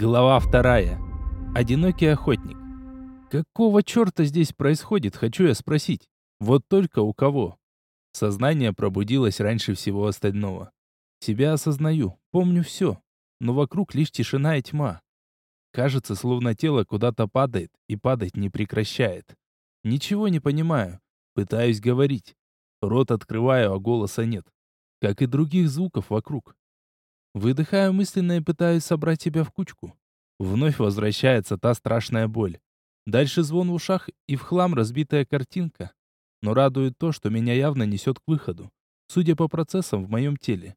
Глава вторая. Одинокий охотник. Какого черта здесь происходит, хочу я спросить. Вот только у кого? Сознание пробудилось раньше всего остального. Себя осознаю, помню все, но вокруг лишь тишина и тьма. Кажется, словно тело куда-то падает и падать не прекращает. Ничего не понимаю, пытаюсь говорить. Рот открываю, а голоса нет. Как и других звуков вокруг. Выдыхаю мысленно и пытаюсь собрать себя в кучку. Вновь возвращается та страшная боль. Дальше звон в ушах и в хлам разбитая картинка. Но радует то, что меня явно несет к выходу, судя по процессам в моем теле.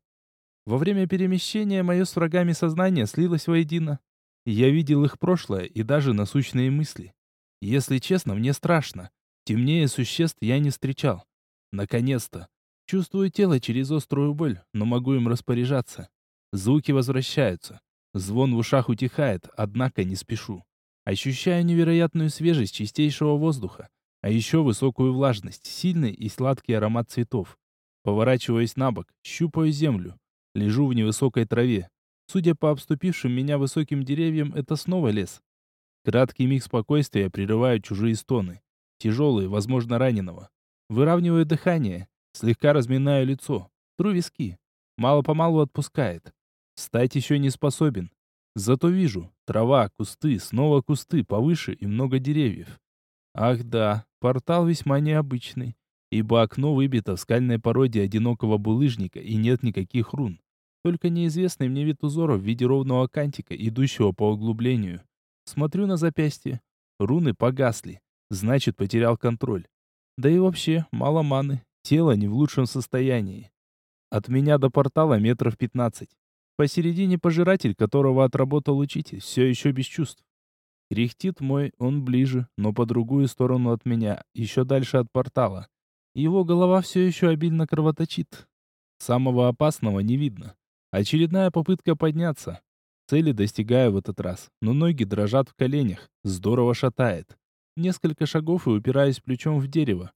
Во время перемещения мое с врагами сознание слилось воедино. Я видел их прошлое и даже насущные мысли. Если честно, мне страшно. Темнее существ я не встречал. Наконец-то. Чувствую тело через острую боль, но могу им распоряжаться. Звуки возвращаются. Звон в ушах утихает, однако не спешу. Ощущаю невероятную свежесть чистейшего воздуха, а еще высокую влажность, сильный и сладкий аромат цветов. Поворачиваюсь на бок, щупаю землю. Лежу в невысокой траве. Судя по обступившим меня высоким деревьям, это снова лес. Краткий миг спокойствия прерывают чужие стоны. Тяжелые, возможно, раненого. Выравниваю дыхание, слегка разминаю лицо, тру виски. Мало-помалу отпускает. Стать еще не способен. Зато вижу, трава, кусты, снова кусты, повыше и много деревьев. Ах да, портал весьма необычный, ибо окно выбито в скальной породе одинокого булыжника и нет никаких рун. Только неизвестный мне вид узора в виде ровного кантика, идущего по углублению. Смотрю на запястье. Руны погасли, значит, потерял контроль. Да и вообще, мало маны, тело не в лучшем состоянии. От меня до портала метров пятнадцать. Посередине пожиратель, которого отработал учитель, все еще без чувств. Кряхтит мой, он ближе, но по другую сторону от меня, еще дальше от портала. Его голова все еще обильно кровоточит. Самого опасного не видно. Очередная попытка подняться. Цели достигаю в этот раз, но ноги дрожат в коленях, здорово шатает. Несколько шагов и упираюсь плечом в дерево.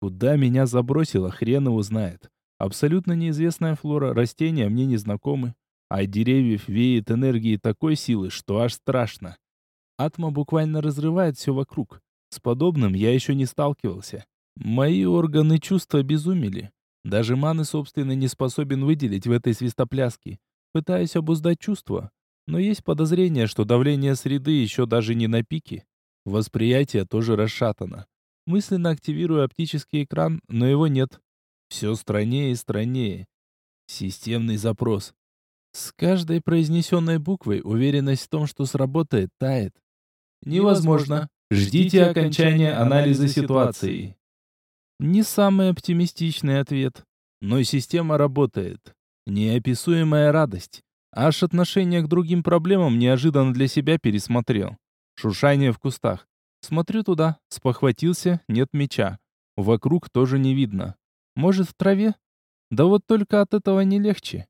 Куда меня забросило, хрен его знает. Абсолютно неизвестная флора, растения мне не знакомы. А от деревьев веет энергией такой силы, что аж страшно. Атма буквально разрывает все вокруг. С подобным я еще не сталкивался. Мои органы чувства обезумели. Даже маны, собственно, не способен выделить в этой свистопляске. Пытаюсь обуздать чувства, но есть подозрение, что давление среды еще даже не на пике. Восприятие тоже расшатано. Мысленно активирую оптический экран, но его нет. Все страннее и страннее. Системный запрос. С каждой произнесенной буквой уверенность в том, что сработает, тает. Невозможно. Ждите окончания анализа ситуации. Не самый оптимистичный ответ, но система работает. Неописуемая радость. Аж отношение к другим проблемам неожиданно для себя пересмотрел. Шуршание в кустах. Смотрю туда, спохватился, нет меча. Вокруг тоже не видно. Может, в траве? Да вот только от этого не легче.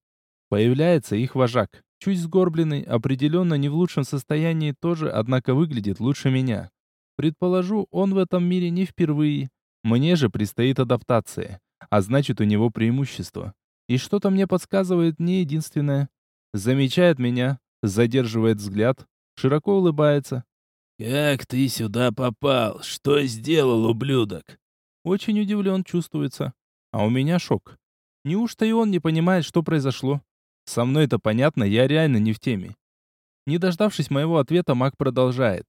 Появляется их вожак. Чуть сгорбленный, определенно не в лучшем состоянии тоже, однако выглядит лучше меня. Предположу, он в этом мире не впервые. Мне же предстоит адаптация, а значит у него преимущество. И что-то мне подсказывает не единственное. Замечает меня, задерживает взгляд, широко улыбается. «Как ты сюда попал? Что сделал, ублюдок?» Очень удивлен чувствуется. А у меня шок. Неужто и он не понимает, что произошло? Со мной это понятно, я реально не в теме. Не дождавшись моего ответа, маг продолжает.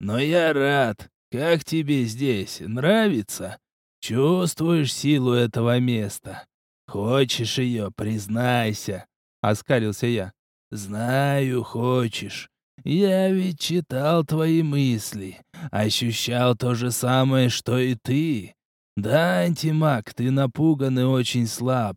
«Но я рад. Как тебе здесь? Нравится? Чувствуешь силу этого места? Хочешь ее, признайся?» Оскалился я. «Знаю, хочешь. Я ведь читал твои мысли. Ощущал то же самое, что и ты. Да, антимаг, ты напуган и очень слаб.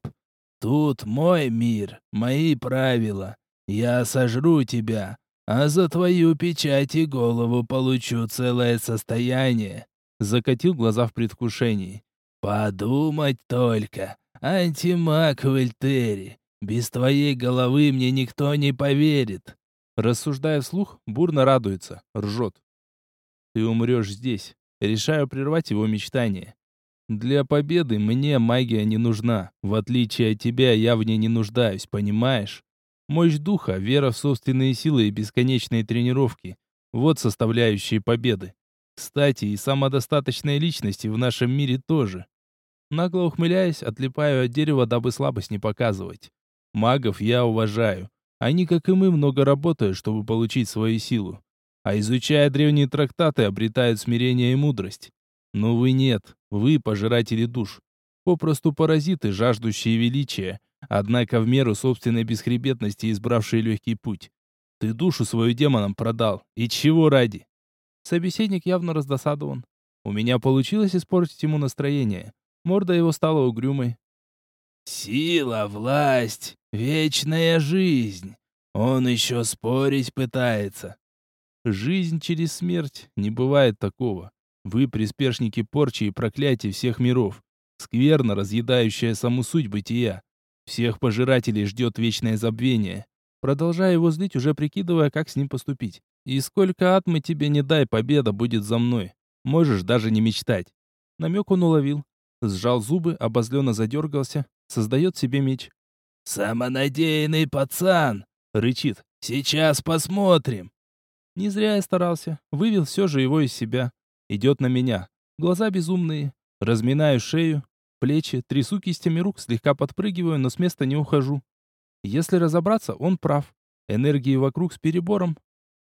Тут мой мир, мои правила. Я сожру тебя, а за твою печать и голову получу целое состояние. Закатил глаза в предвкушении. Подумать только, антимаг в. Без твоей головы мне никто не поверит. Рассуждая вслух, бурно радуется, ржет. Ты умрешь здесь. Решаю прервать его мечтание. Для победы мне магия не нужна. В отличие от тебя, я в ней не нуждаюсь, понимаешь? Мощь духа, вера в собственные силы и бесконечные тренировки – вот составляющие победы. Кстати, и самодостаточной личности в нашем мире тоже. Нагло ухмыляясь, отлипаю от дерева, дабы слабость не показывать. Магов я уважаю. Они, как и мы, много работают, чтобы получить свою силу. А изучая древние трактаты, обретают смирение и мудрость. Но вы нет, вы пожиратели душ. Попросту паразиты, жаждущие величия, однако в меру собственной бесхребетности избравшие легкий путь. Ты душу свою демонам продал. И чего ради? Собеседник явно раздосадован. У меня получилось испортить ему настроение. Морда его стала угрюмой. «Сила, власть, вечная жизнь. Он еще спорить пытается». «Жизнь через смерть. Не бывает такого. Вы приспешники порчи и проклятий всех миров. Скверно разъедающая саму суть бытия. Всех пожирателей ждет вечное забвение. Продолжая его злить, уже прикидывая, как с ним поступить. И сколько атмы тебе не дай, победа будет за мной. Можешь даже не мечтать. Намек он уловил. Сжал зубы, обозленно задергался. Создает себе меч. «Самонадеянный пацан!» — рычит. «Сейчас посмотрим!» Не зря я старался. Вывел все же его из себя. Идет на меня. Глаза безумные. Разминаю шею, плечи, трясу кистями рук, слегка подпрыгиваю, но с места не ухожу. Если разобраться, он прав. Энергии вокруг с перебором.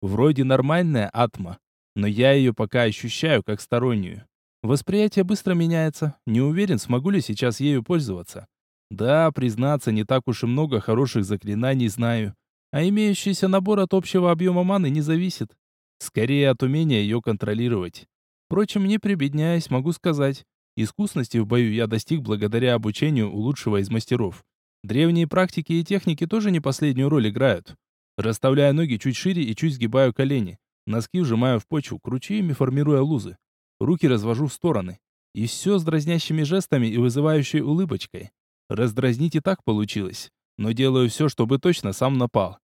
Вроде нормальная атма, но я ее пока ощущаю как стороннюю. Восприятие быстро меняется. Не уверен, смогу ли сейчас ею пользоваться. Да, признаться, не так уж и много хороших заклинаний знаю. А имеющийся набор от общего объема маны не зависит. Скорее от умения ее контролировать. Впрочем, не прибедняясь, могу сказать, Искусности в бою я достиг благодаря обучению у лучшего из мастеров. Древние практики и техники тоже не последнюю роль играют. Расставляю ноги чуть шире и чуть сгибаю колени. Носки вжимаю в почву, кручу ими, формируя лузы. Руки развожу в стороны. И все с дразнящими жестами и вызывающей улыбочкой. Раздразнить и так получилось. Но делаю все, чтобы точно сам напал.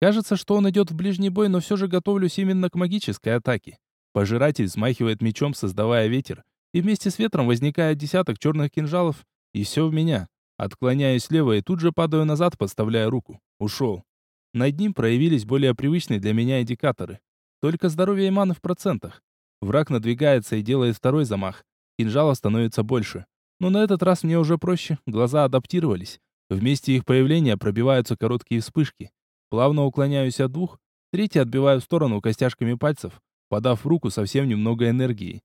Кажется, что он идет в ближний бой, но все же готовлюсь именно к магической атаке. Пожиратель взмахивает мечом, создавая ветер, и вместе с ветром возникает десяток черных кинжалов, и все в меня. Отклоняюсь влево и тут же падаю назад, подставляя руку. Ушел. Над ним проявились более привычные для меня индикаторы. Только здоровье и маны в процентах. Враг надвигается и делает второй замах. Кинжала становится больше. Но на этот раз мне уже проще, глаза адаптировались. Вместе их появления пробиваются короткие вспышки. Плавно уклоняюсь от двух, третий отбиваю в сторону костяшками пальцев, подав в руку совсем немного энергии.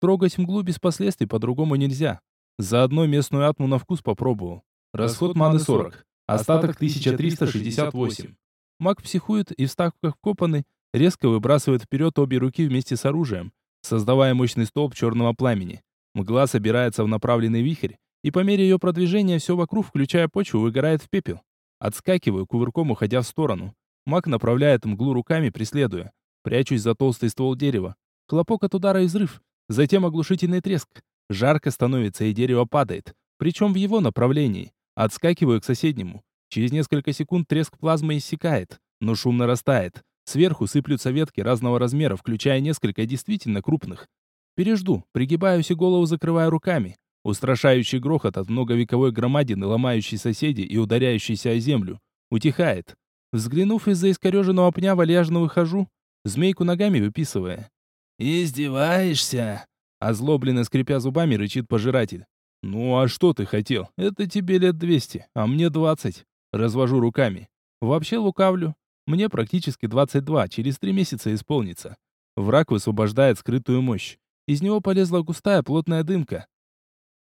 Трогать мглу без последствий по-другому нельзя. Заодно местную атму на вкус попробовал. Расход маны 40. Остаток 1368. Маг психует и, встав как вкопанный, резко выбрасывает вперед обе руки вместе с оружием, создавая мощный столб черного пламени. Мгла собирается в направленный вихрь, и по мере ее продвижения все вокруг, включая почву, выгорает в пепел. Отскакиваю, кувырком уходя в сторону. Маг направляет мглу руками, преследуя. Прячусь за толстый ствол дерева. Хлопок от удара и взрыв. Затем оглушительный треск. Жарко становится, и дерево падает. Причем в его направлении. Отскакиваю к соседнему. Через несколько секунд треск плазмы иссякает, но шум нарастает. Сверху сыплются ветки разного размера, включая несколько действительно крупных. Пережду, пригибаюсь и голову закрываю руками. Устрашающий грохот от многовековой громадины, ломающей соседей и ударяющейся о землю, утихает. Взглянув из-за искореженного пня, вальяжно выхожу, змейку ногами выписывая. «Издеваешься?» Озлобленно скрипя зубами, рычит пожиратель. «Ну а что ты хотел? Это тебе лет двести, а мне двадцать». Развожу руками. Вообще лукавлю. Мне практически двадцать два, через три месяца исполнится. Враг высвобождает скрытую мощь. Из него полезла густая плотная дымка.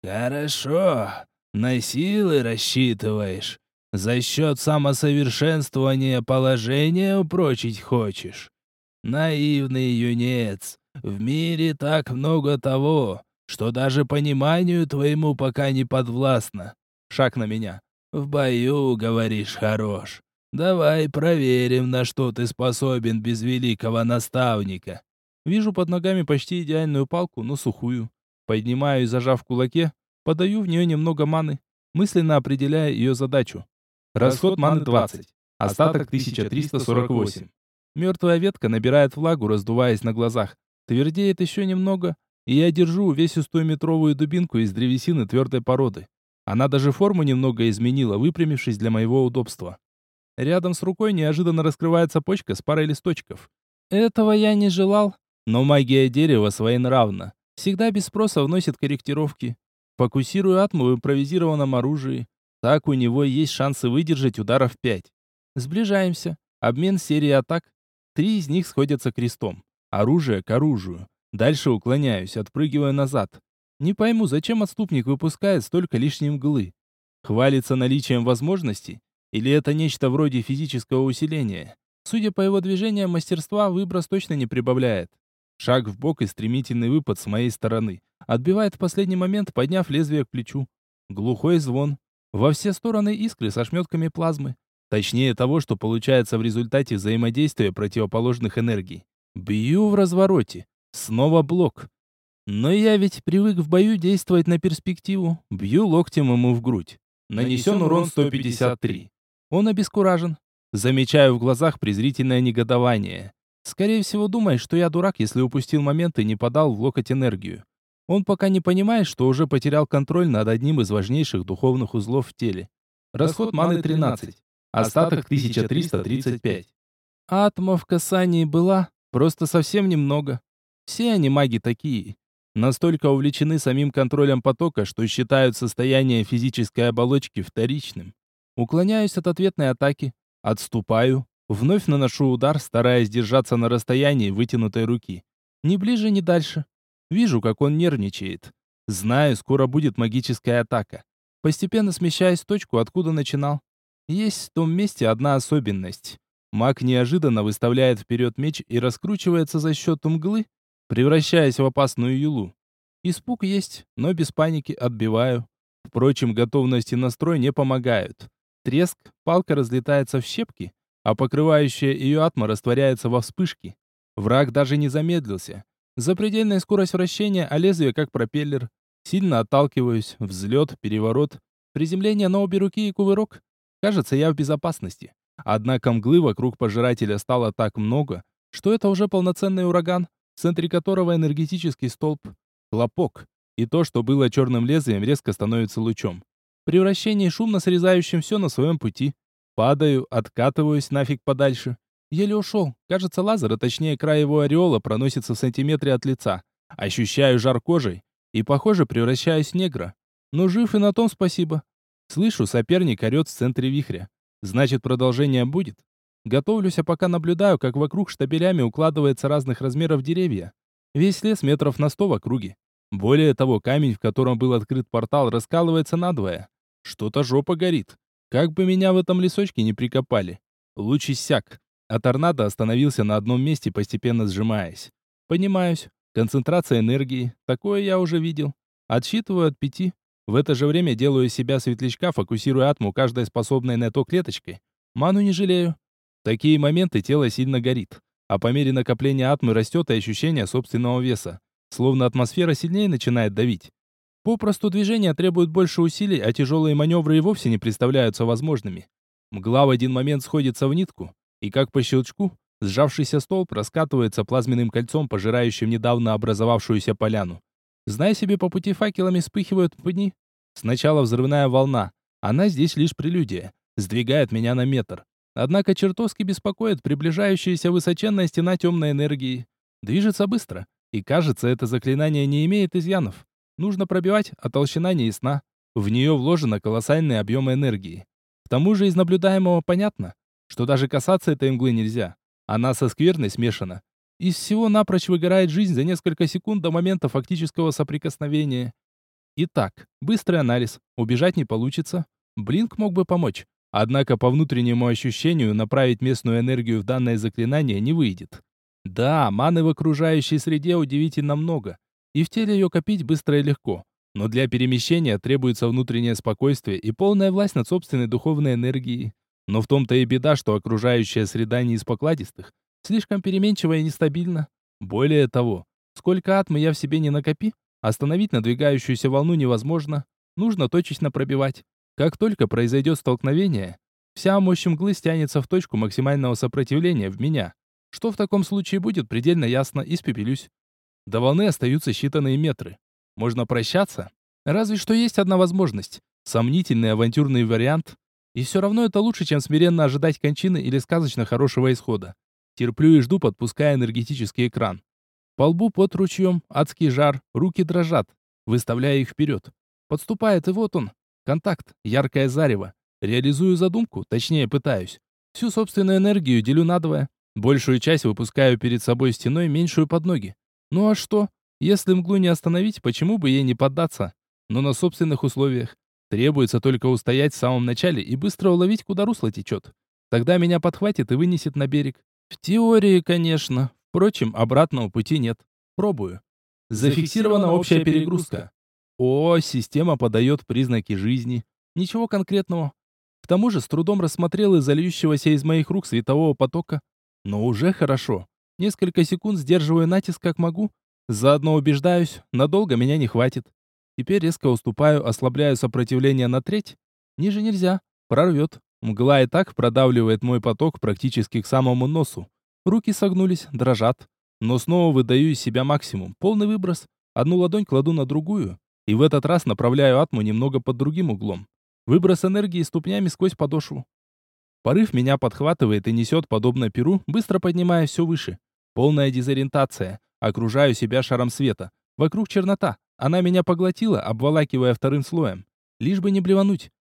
«Хорошо. На силы рассчитываешь. За счет самосовершенствования положения упрочить хочешь. Наивный юнец. В мире так много того, что даже пониманию твоему пока не подвластно. Шаг на меня. В бою, говоришь, хорош. Давай проверим, на что ты способен без великого наставника. Вижу под ногами почти идеальную палку, но сухую. Поднимаю и зажав в кулаке, подаю в нее немного маны, мысленно определяя ее задачу. Расход маны 20, остаток 1348. Мертвая ветка набирает влагу, раздуваясь на глазах. Твердеет еще немного, и я держу увесистую метровую дубинку из древесины твердой породы. Она даже форму немного изменила, выпрямившись для моего удобства. Рядом с рукой неожиданно раскрывается почка с парой листочков. Этого я не желал, но магия дерева своенравна. Всегда без спроса вносит корректировки. Фокусирую атму в импровизированном оружии. Так у него есть шансы выдержать ударов 5. Сближаемся. Обмен серии атак. Три из них сходятся крестом. Оружие к оружию. Дальше уклоняюсь, отпрыгиваю назад. Не пойму, зачем отступник выпускает столько лишней мглы. Хвалится наличием возможностей? Или это нечто вроде физического усиления? Судя по его движениям, мастерства выброс точно не прибавляет. Шаг в бок и стремительный выпад с моей стороны. Отбивает в последний момент, подняв лезвие к плечу. Глухой звон. Во все стороны искры со шметками плазмы. Точнее того, что получается в результате взаимодействия противоположных энергий. Бью в развороте. Снова блок. Но я ведь привык в бою действовать на перспективу. Бью локтем ему в грудь. Нанесен урон 153. Он обескуражен. Замечаю в глазах презрительное негодование. Скорее всего, думает, что я дурак, если упустил момент и не подал в локоть энергию. Он пока не понимает, что уже потерял контроль над одним из важнейших духовных узлов в теле. Расход маны 13. Остаток 1335. Атома в касании была, просто совсем немного. Все они маги такие. Настолько увлечены самим контролем потока, что считают состояние физической оболочки вторичным. Уклоняюсь от ответной атаки, отступаю, Вновь наношу удар, стараясь держаться на расстоянии вытянутой руки. Ни ближе, ни дальше. Вижу, как он нервничает. Знаю, скоро будет магическая атака. Постепенно смещаясь в точку, откуда начинал. Есть в том месте одна особенность. Маг неожиданно выставляет вперед меч и раскручивается за счет мглы, превращаясь в опасную юлу. Испуг есть, но без паники отбиваю. Впрочем, готовность и настрой не помогают. Треск, палка разлетается в щепки, а покрывающая ее атма растворяется во вспышке. Враг даже не замедлился. Запредельная скорость вращения, а лезвие как пропеллер. Сильно отталкиваюсь, взлет, переворот, приземление на обе руки и кувырок. Кажется, я в безопасности. Однако мглы вокруг пожирателя стало так много, что это уже полноценный ураган, в центре которого энергетический столб. Хлопок. И то, что было черным лезвием, резко становится лучом. Превращение шумно срезающим все на своем пути. Падаю, откатываюсь нафиг подальше. Еле ушел. Кажется, лазер, а точнее край ореола, проносится в сантиметре от лица. Ощущаю жар кожей и, похоже, превращаюсь в негра. Но жив и на том спасибо. Слышу, соперник орет в центре вихря. Значит, продолжение будет. Готовлюсь, а пока наблюдаю, как вокруг штабелями укладывается разных размеров деревья. Весь лес метров на сто в округе. Более того, камень, в котором был открыт портал, раскалывается надвое. Что-то жопа горит. Как бы меня в этом лесочке не прикопали. Луч иссяк, а торнадо остановился на одном месте, постепенно сжимаясь. Понимаюсь. Концентрация энергии. Такое я уже видел. Отсчитываю от пяти. В это же время делаю себя светлячка, фокусируя атму каждой способной на то клеточкой. Ману не жалею. В такие моменты тело сильно горит. А по мере накопления атмы растет и ощущение собственного веса. Словно атмосфера сильнее начинает давить. Попросту движения требуют больше усилий, а тяжелые маневры и вовсе не представляются возможными. Мгла в один момент сходится в нитку, и как по щелчку, сжавшийся столб раскатывается плазменным кольцом, пожирающим недавно образовавшуюся поляну. Зная себе, по пути факелами вспыхивают пни. Сначала взрывная волна. Она здесь лишь прелюдия. Сдвигает меня на метр. Однако чертовски беспокоит приближающаяся высоченная стена темной энергии. Движется быстро. И кажется, это заклинание не имеет изъянов. Нужно пробивать, а толщина не ясна. В нее вложено колоссальный объем энергии. К тому же из наблюдаемого понятно, что даже касаться этой мглы нельзя. Она со скверной смешана. Из всего напрочь выгорает жизнь за несколько секунд до момента фактического соприкосновения. Итак, быстрый анализ. Убежать не получится. Блинк мог бы помочь. Однако по внутреннему ощущению направить местную энергию в данное заклинание не выйдет. Да, маны в окружающей среде удивительно много и в теле ее копить быстро и легко. Но для перемещения требуется внутреннее спокойствие и полная власть над собственной духовной энергией. Но в том-то и беда, что окружающая среда не из покладистых, слишком переменчива и нестабильна. Более того, сколько атмы я в себе не накопи, остановить надвигающуюся волну невозможно, нужно точечно пробивать. Как только произойдет столкновение, вся мощь мглы стянется в точку максимального сопротивления в меня. Что в таком случае будет, предельно ясно, испепелюсь. До волны остаются считанные метры. Можно прощаться? Разве что есть одна возможность. Сомнительный авантюрный вариант. И все равно это лучше, чем смиренно ожидать кончины или сказочно хорошего исхода. Терплю и жду, подпуская энергетический экран. По лбу под ручьем, адский жар, руки дрожат, выставляя их вперед. Подступает, и вот он. Контакт, яркое зарево. Реализую задумку, точнее пытаюсь. Всю собственную энергию делю надвое. Большую часть выпускаю перед собой стеной, меньшую под ноги. Ну а что? Если мглу не остановить, почему бы ей не поддаться? Но на собственных условиях. Требуется только устоять в самом начале и быстро уловить, куда русло течет. Тогда меня подхватит и вынесет на берег. В теории, конечно. Впрочем, обратного пути нет. Пробую. Зафиксирована общая перегрузка. О, система подает признаки жизни. Ничего конкретного. К тому же с трудом рассмотрел из зальющегося из моих рук светового потока. Но уже хорошо. Несколько секунд сдерживаю натиск как могу. Заодно убеждаюсь, надолго меня не хватит. Теперь резко уступаю, ослабляю сопротивление на треть. Ниже нельзя. Прорвет. Мгла и так продавливает мой поток практически к самому носу. Руки согнулись, дрожат. Но снова выдаю из себя максимум. Полный выброс. Одну ладонь кладу на другую. И в этот раз направляю атму немного под другим углом. Выброс энергии ступнями сквозь подошву. Порыв меня подхватывает и несет, подобно перу, быстро поднимая все выше. Полная дезориентация. Окружаю себя шаром света. Вокруг чернота. Она меня поглотила, обволакивая вторым слоем. Лишь бы не блевануть.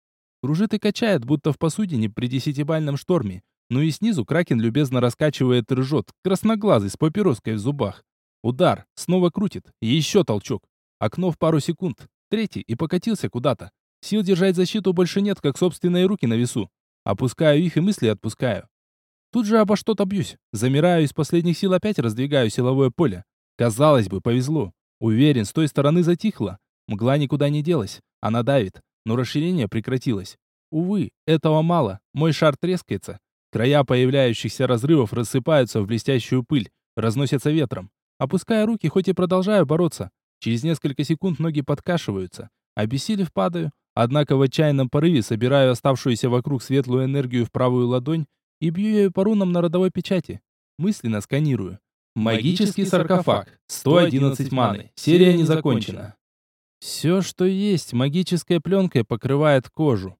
Кружит и качает, будто в посудине при десятибальном шторме. Ну и снизу кракен любезно раскачивает и ржет, красноглазый, с папироской в зубах. Удар, снова крутит, еще толчок. Окно в пару секунд, третий и покатился куда-то. Сил держать защиту больше нет, как собственные руки на весу. Опускаю их и мысли отпускаю. Тут же обо что-то бьюсь. Замираю из последних сил опять раздвигаю силовое поле. Казалось бы, повезло. Уверен, с той стороны затихло. Мгла никуда не делась. Она давит но расширение прекратилось. Увы, этого мало. Мой шар трескается. Края появляющихся разрывов рассыпаются в блестящую пыль, разносятся ветром. Опуская руки, хоть и продолжаю бороться. Через несколько секунд ноги подкашиваются. Обессилев падаю, однако в отчаянном порыве собираю оставшуюся вокруг светлую энергию в правую ладонь и бью ею по рунам на родовой печати. Мысленно сканирую. Магический саркофаг. 111 маны. Серия не закончена. Все, что есть, магической пленкой покрывает кожу.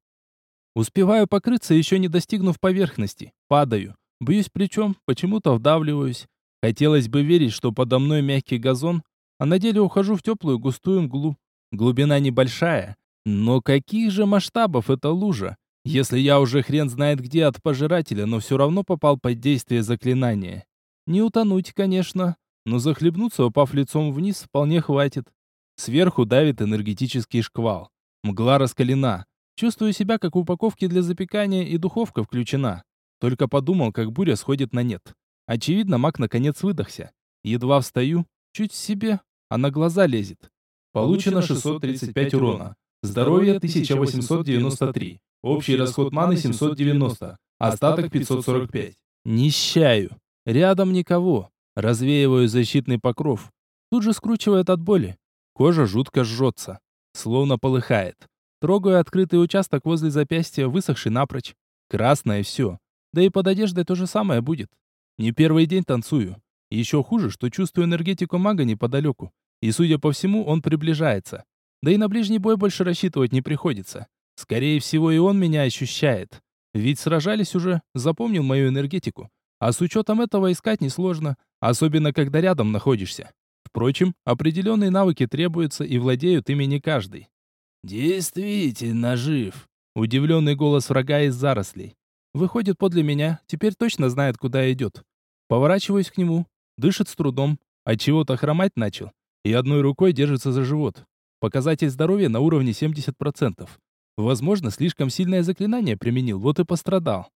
Успеваю покрыться, еще не достигнув поверхности. Падаю. Бьюсь плечом, почему-то вдавливаюсь. Хотелось бы верить, что подо мной мягкий газон, а на деле ухожу в теплую густую мглу. Глубина небольшая, но каких же масштабов эта лужа? Если я уже хрен знает где от пожирателя, но все равно попал под действие заклинания. Не утонуть, конечно, но захлебнуться, упав лицом вниз, вполне хватит. Сверху давит энергетический шквал. Мгла раскалена. Чувствую себя как в упаковке для запекания и духовка включена. Только подумал, как буря сходит на нет. Очевидно, маг наконец выдохся. Едва встаю, чуть в себе, а на глаза лезет. Получено 635 урона. Здоровье 1893. Общий расход маны 790. Остаток 545. Нищаю. Рядом никого. Развеиваю защитный покров. Тут же скручивает от боли. Кожа жутко жжется, словно полыхает. Трогаю открытый участок возле запястья, высохший напрочь. Красное все. Да и под одеждой то же самое будет. Не первый день танцую. Еще хуже, что чувствую энергетику мага неподалеку. И, судя по всему, он приближается. Да и на ближний бой больше рассчитывать не приходится. Скорее всего, и он меня ощущает. Ведь сражались уже, запомнил мою энергетику. А с учетом этого искать несложно, особенно когда рядом находишься. Впрочем, определенные навыки требуются и владеют ими не каждый. «Действительно жив!» Удивленный голос врага из зарослей. Выходит подле меня, теперь точно знает, куда идет. Поворачиваюсь к нему, дышит с трудом, от чего-то хромать начал и одной рукой держится за живот. Показатель здоровья на уровне 70%. Возможно, слишком сильное заклинание применил, вот и пострадал.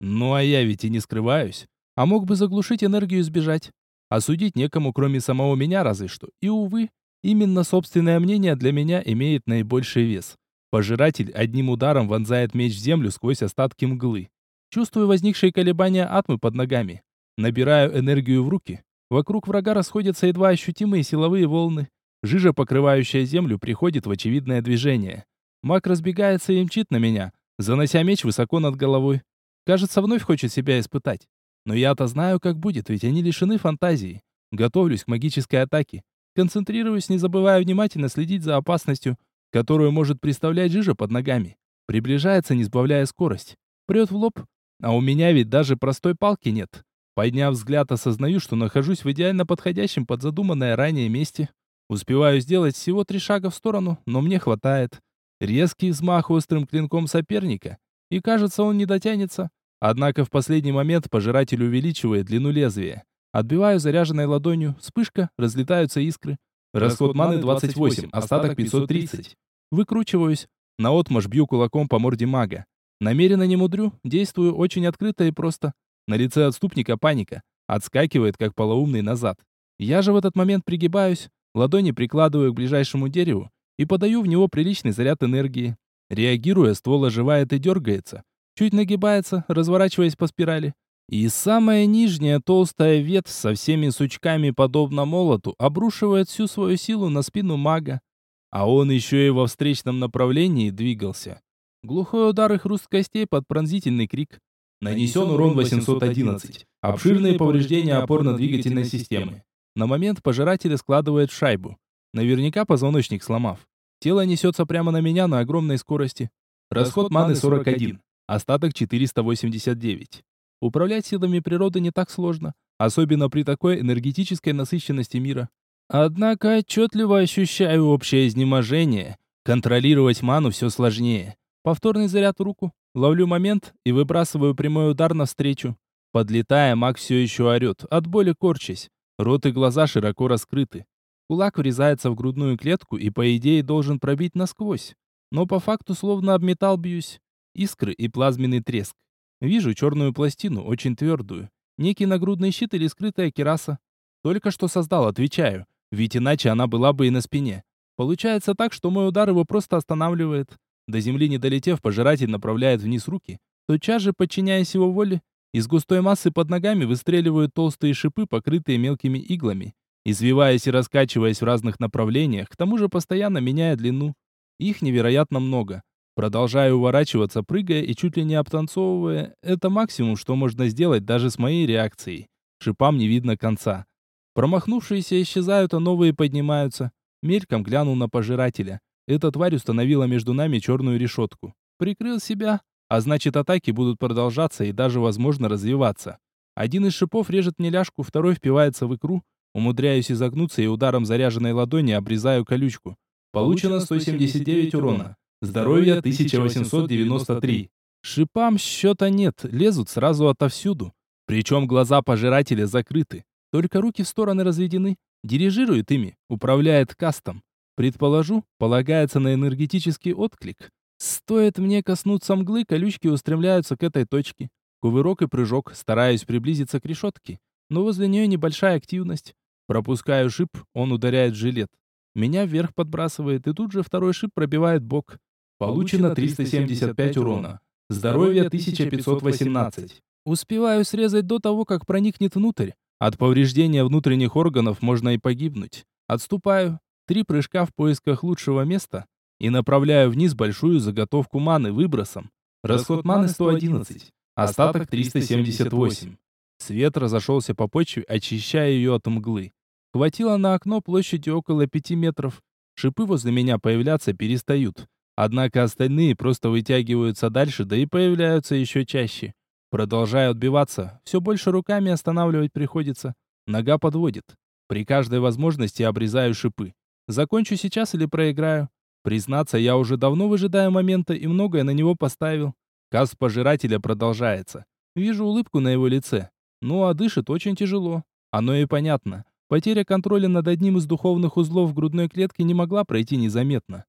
Ну а я ведь и не скрываюсь. А мог бы заглушить энергию и сбежать. Осудить некому, кроме самого меня разве что. И, увы, именно собственное мнение для меня имеет наибольший вес. Пожиратель одним ударом вонзает меч в землю сквозь остатки мглы. Чувствую возникшие колебания атмы под ногами. Набираю энергию в руки. Вокруг врага расходятся едва ощутимые силовые волны. Жижа, покрывающая землю, приходит в очевидное движение. Маг разбегается и мчит на меня, занося меч высоко над головой. Кажется, вновь хочет себя испытать. Но я-то знаю, как будет, ведь они лишены фантазии. Готовлюсь к магической атаке. Концентрируюсь, не забывая внимательно следить за опасностью, которую может представлять жижа под ногами. Приближается, не сбавляя скорость. Прет в лоб. А у меня ведь даже простой палки нет. Подняв взгляд, осознаю, что нахожусь в идеально подходящем под задуманное ранее месте. Успеваю сделать всего три шага в сторону, но мне хватает. Резкий взмах острым клинком соперника, и кажется, он не дотянется. Однако в последний момент пожиратель увеличивает длину лезвия. Отбиваю заряженной ладонью, вспышка, разлетаются искры. Расход маны 28, остаток 530. Выкручиваюсь. Наотмашь бью кулаком по морде мага. Намеренно не мудрю, действую очень открыто и просто. На лице отступника паника. Отскакивает, как полоумный, назад. Я же в этот момент пригибаюсь, ладони прикладываю к ближайшему дереву и подаю в него приличный заряд энергии. Реагируя, ствол оживает и дергается. Чуть нагибается, разворачиваясь по спирали. И самая нижняя толстая ветвь со всеми сучками, подобно молоту, обрушивает всю свою силу на спину мага. А он еще и во встречном направлении двигался. Глухой удар и хруст костей под пронзительный крик. Нанесен урон 811. Обширные повреждения опорно-двигательной системы. На момент пожирателя складывает шайбу. Наверняка позвоночник сломав. Тело несется прямо на меня на огромной скорости. Расход маны 41. Остаток 489. Управлять силами природы не так сложно, особенно при такой энергетической насыщенности мира. Однако отчетливо ощущаю общее изнеможение. Контролировать ману все сложнее. Повторный заряд в руку. Ловлю момент и выбрасываю прямой удар навстречу. Подлетая, маг все еще орет, от боли корчась. Рот и глаза широко раскрыты. Кулак врезается в грудную клетку и, по идее, должен пробить насквозь. Но по факту словно об металл бьюсь. Искры и плазменный треск. Вижу черную пластину, очень твердую. Некий нагрудный щит или скрытая кераса. Только что создал, отвечаю. Ведь иначе она была бы и на спине. Получается так, что мой удар его просто останавливает. До земли не долетев, пожиратель направляет вниз руки. Тотчас же, подчиняясь его воле, из густой массы под ногами выстреливают толстые шипы, покрытые мелкими иглами. Извиваясь и раскачиваясь в разных направлениях, к тому же постоянно меняя длину. Их невероятно много. Продолжаю уворачиваться, прыгая и чуть ли не обтанцовывая. Это максимум, что можно сделать даже с моей реакцией. Шипам не видно конца. Промахнувшиеся исчезают, а новые поднимаются. Мельком глянул на пожирателя. Эта тварь установила между нами черную решетку. Прикрыл себя, а значит атаки будут продолжаться и даже, возможно, развиваться. Один из шипов режет мне ляжку, второй впивается в икру. Умудряюсь изогнуться и ударом заряженной ладони обрезаю колючку. Получено 179 урона. Здоровье 1893. Шипам счета нет, лезут сразу отовсюду. Причем глаза пожирателя закрыты. Только руки в стороны разведены. Дирижирует ими, управляет кастом. Предположу, полагается на энергетический отклик. Стоит мне коснуться мглы, колючки устремляются к этой точке. Кувырок и прыжок, стараюсь приблизиться к решетке. Но возле нее небольшая активность. Пропускаю шип, он ударяет в жилет. Меня вверх подбрасывает, и тут же второй шип пробивает бок. Получено 375 урона. Здоровье 1518. Успеваю срезать до того, как проникнет внутрь. От повреждения внутренних органов можно и погибнуть. Отступаю. Три прыжка в поисках лучшего места и направляю вниз большую заготовку маны выбросом. Расход маны 111, остаток 378. Свет разошелся по почве, очищая ее от мглы. Хватило на окно площадью около 5 метров. Шипы возле меня появляться перестают. Однако остальные просто вытягиваются дальше, да и появляются еще чаще. Продолжаю отбиваться, все больше руками останавливать приходится. Нога подводит. При каждой возможности обрезаю шипы. Закончу сейчас или проиграю. Признаться, я уже давно выжидаю момента и многое на него поставил. Каст пожирателя продолжается. Вижу улыбку на его лице. Ну а дышит очень тяжело. Оно и понятно. Потеря контроля над одним из духовных узлов в грудной клетке не могла пройти незаметно.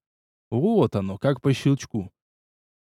Вот оно, как по щелчку.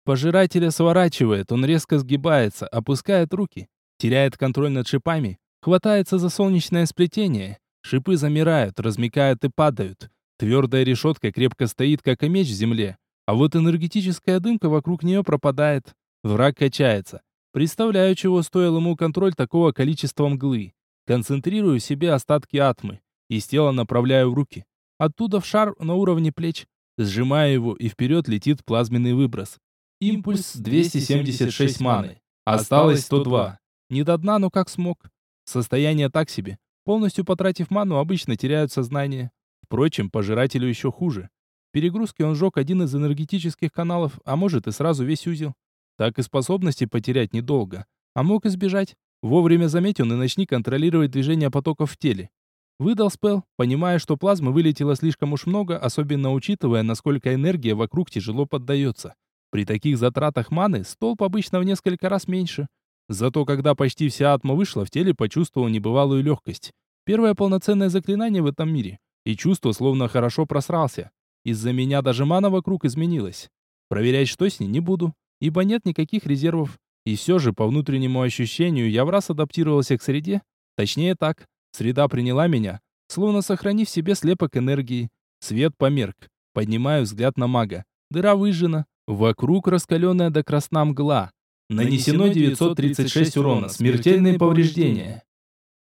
Пожирателя сворачивает, он резко сгибается, опускает руки, теряет контроль над шипами, хватается за солнечное сплетение. Шипы замирают, размекают и падают. Твердая решетка крепко стоит, как и меч в земле. А вот энергетическая дымка вокруг нее пропадает. Враг качается. Представляю, чего стоил ему контроль такого количества мглы. Концентрирую в себе остатки атмы. Из тела направляю в руки. Оттуда в шар на уровне плеч. Сжимаю его, и вперед летит плазменный выброс. Импульс 276 маны. Осталось 102. Не до дна, но как смог. Состояние так себе. Полностью потратив ману, обычно теряют сознание. Впрочем, пожирателю еще хуже. перегрузке он сжег один из энергетических каналов, а может и сразу весь узел. Так и способности потерять недолго. А мог избежать. Вовремя заметен и начни контролировать движение потоков в теле. Выдал спел, понимая, что плазмы вылетело слишком уж много, особенно учитывая, насколько энергия вокруг тяжело поддается. При таких затратах маны столб обычно в несколько раз меньше. Зато когда почти вся атма вышла, в теле почувствовал небывалую легкость. Первое полноценное заклинание в этом мире. И чувство словно хорошо просрался. Из-за меня даже мана вокруг изменилась. Проверять, что с ней, не буду, ибо нет никаких резервов. И все же, по внутреннему ощущению, я в раз адаптировался к среде. Точнее так, Среда приняла меня, словно сохранив себе слепок энергии. Свет померк. Поднимаю взгляд на мага. Дыра выжжена. Вокруг раскаленная до красна мгла. Нанесено 936 урона. Смертельные повреждения.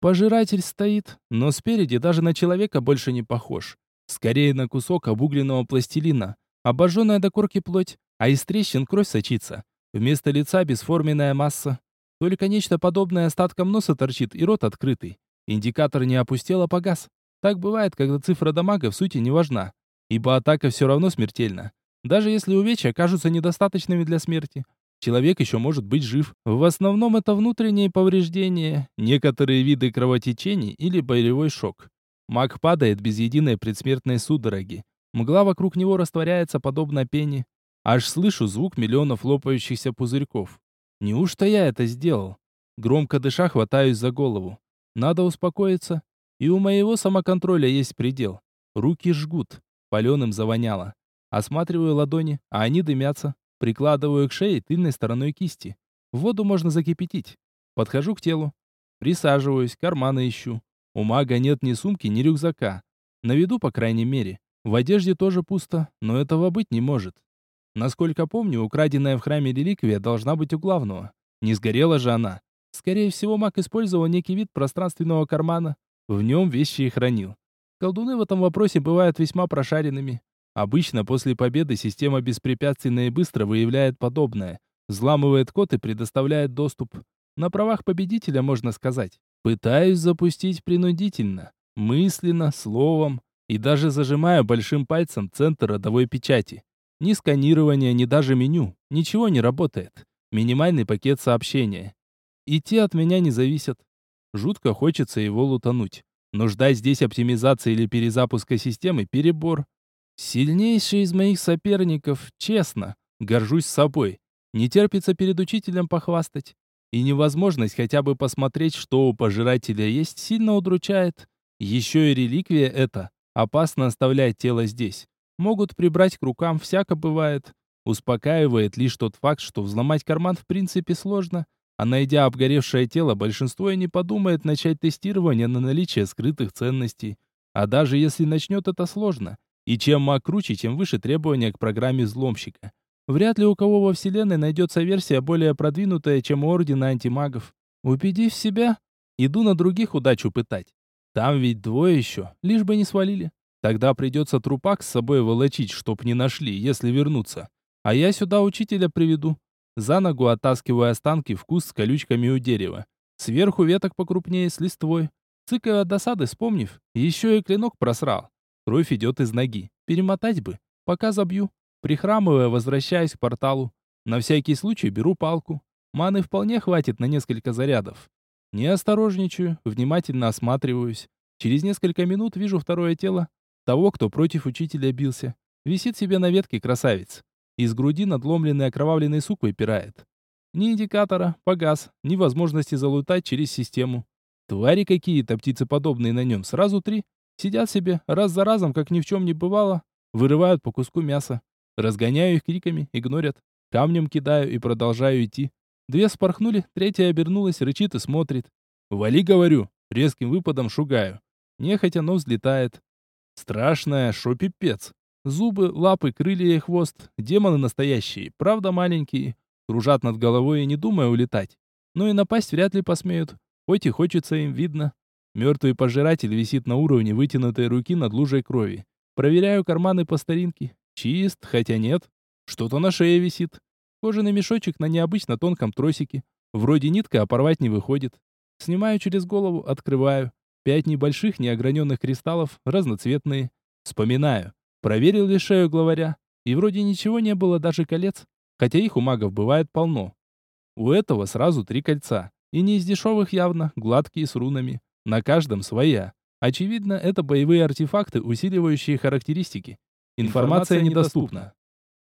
Пожиратель стоит, но спереди даже на человека больше не похож. Скорее на кусок обугленного пластилина. Обожженная до корки плоть, а из трещин кровь сочится. Вместо лица бесформенная масса. Только нечто подобное остаткам носа торчит и рот открытый. Индикатор не опустел, а погас. Так бывает, когда цифра дамага в сути не важна, ибо атака все равно смертельна. Даже если увечья окажутся недостаточными для смерти, человек еще может быть жив. В основном это внутренние повреждения, некоторые виды кровотечений или болевой шок. Маг падает без единой предсмертной судороги. Мгла вокруг него растворяется подобно пене. Аж слышу звук миллионов лопающихся пузырьков. Неужто я это сделал? Громко дыша хватаюсь за голову. Надо успокоиться. И у моего самоконтроля есть предел. Руки жгут. Паленым завоняло. Осматриваю ладони, а они дымятся. Прикладываю к шее тыльной стороной кисти. Воду можно закипятить. Подхожу к телу. Присаживаюсь, карманы ищу. У мага нет ни сумки, ни рюкзака. На виду, по крайней мере. В одежде тоже пусто, но этого быть не может. Насколько помню, украденная в храме реликвия должна быть у главного. Не сгорела же она. Скорее всего, маг использовал некий вид пространственного кармана. В нем вещи и хранил. Колдуны в этом вопросе бывают весьма прошаренными. Обычно после победы система беспрепятственно и быстро выявляет подобное, взламывает код и предоставляет доступ. На правах победителя, можно сказать. Пытаюсь запустить принудительно, мысленно, словом, и даже зажимаю большим пальцем центр родовой печати. Ни сканирование, ни даже меню. Ничего не работает. Минимальный пакет сообщения. И те от меня не зависят. Жутко хочется его лутануть. Но ждать здесь оптимизации или перезапуска системы – перебор. Сильнейший из моих соперников, честно, горжусь собой. Не терпится перед учителем похвастать. И невозможность хотя бы посмотреть, что у пожирателя есть, сильно удручает. Еще и реликвия эта. Опасно оставлять тело здесь. Могут прибрать к рукам, всяко бывает. Успокаивает лишь тот факт, что взломать карман в принципе сложно. А найдя обгоревшее тело, большинство и не подумает начать тестирование на наличие скрытых ценностей. А даже если начнет, это сложно. И чем маг круче, тем выше требования к программе взломщика. Вряд ли у кого во вселенной найдется версия более продвинутая, чем у Ордена Антимагов. Убедив себя, иду на других удачу пытать. Там ведь двое еще, лишь бы не свалили. Тогда придется трупак с собой волочить, чтоб не нашли, если вернуться. А я сюда учителя приведу. За ногу оттаскиваю останки в куст с колючками у дерева. Сверху веток покрупнее с листвой. Цыкаю от досады, вспомнив, еще и клинок просрал. Кровь идет из ноги. Перемотать бы. Пока забью. Прихрамывая, возвращаюсь к порталу. На всякий случай беру палку. Маны вполне хватит на несколько зарядов. Не осторожничаю, внимательно осматриваюсь. Через несколько минут вижу второе тело. Того, кто против учителя бился. Висит себе на ветке красавец. Из груди надломленный окровавленный сук выпирает. Ни индикатора, погас, ни возможности залутать через систему. Твари какие-то птицеподобные на нем, сразу три. Сидят себе, раз за разом, как ни в чем не бывало, вырывают по куску мяса. Разгоняю их криками, игнорят. Камнем кидаю и продолжаю идти. Две спорхнули, третья обернулась, рычит и смотрит. «Вали, говорю!» Резким выпадом шугаю. Нехотя, но взлетает. Страшная, шо пипец. Зубы, лапы, крылья и хвост. Демоны настоящие, правда маленькие. Кружат над головой и не думая улетать. Но и напасть вряд ли посмеют. Хоть и хочется им, видно. Мертвый пожиратель висит на уровне вытянутой руки над лужей крови. Проверяю карманы по старинке. Чист, хотя нет. Что-то на шее висит. Кожаный мешочек на необычно тонком тросике. Вроде нитка, а порвать не выходит. Снимаю через голову, открываю. Пять небольших неограненных кристаллов, разноцветные. Вспоминаю. Проверил ли шею главаря, и вроде ничего не было, даже колец, хотя их у магов бывает полно. У этого сразу три кольца, и не из дешевых явно, гладкие с рунами, на каждом своя. Очевидно, это боевые артефакты, усиливающие характеристики. Информация недоступна.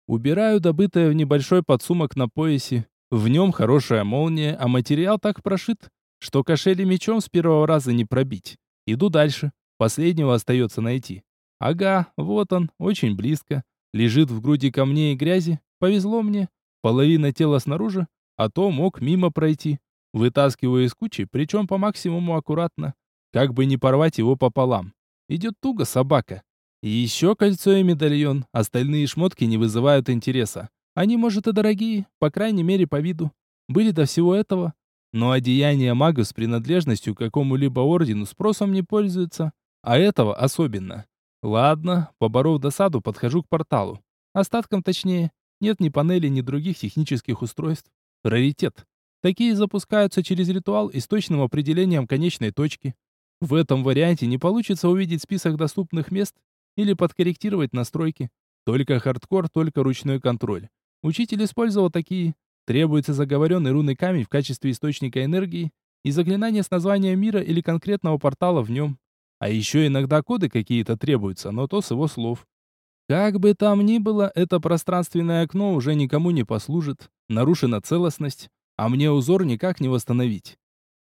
Убираю добытое в небольшой подсумок на поясе. В нем хорошая молния, а материал так прошит, что кошель мечом с первого раза не пробить. Иду дальше. Последнего остается найти. Ага, вот он, очень близко. Лежит в груди камней и грязи. Повезло мне. Половина тела снаружи, а то мог мимо пройти. Вытаскиваю из кучи, причем по максимуму аккуратно. Как бы не порвать его пополам. Идет туго собака. И еще кольцо и медальон. Остальные шмотки не вызывают интереса. Они, может, и дорогие, по крайней мере, по виду. Были до всего этого. Но одеяние мага с принадлежностью к какому-либо ордену спросом не пользуются. А этого особенно. Ладно, поборов досаду, подхожу к порталу. Остаткам точнее. Нет ни панели, ни других технических устройств. Раритет. Такие запускаются через ритуал и с точным определением конечной точки. В этом варианте не получится увидеть список доступных мест или подкорректировать настройки. Только хардкор, только ручной контроль. Учитель использовал такие. Требуется заговоренный рунный камень в качестве источника энергии и заклинание с названием мира или конкретного портала в нем. А еще иногда коды какие-то требуются, но то с его слов. Как бы там ни было, это пространственное окно уже никому не послужит. Нарушена целостность, а мне узор никак не восстановить.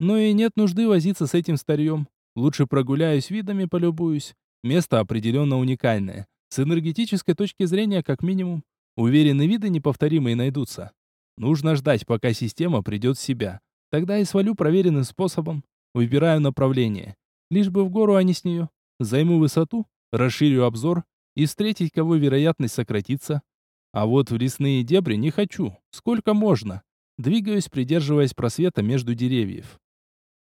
Но и нет нужды возиться с этим старьем. Лучше прогуляюсь видами, полюбуюсь. Место определенно уникальное. С энергетической точки зрения, как минимум. Уверены, виды неповторимые найдутся. Нужно ждать, пока система придет в себя. Тогда и свалю проверенным способом. Выбираю направление. Лишь бы в гору, а не с нее. Займу высоту, расширю обзор и встретить кого вероятность сократится. А вот в лесные дебри не хочу. Сколько можно? Двигаюсь, придерживаясь просвета между деревьев.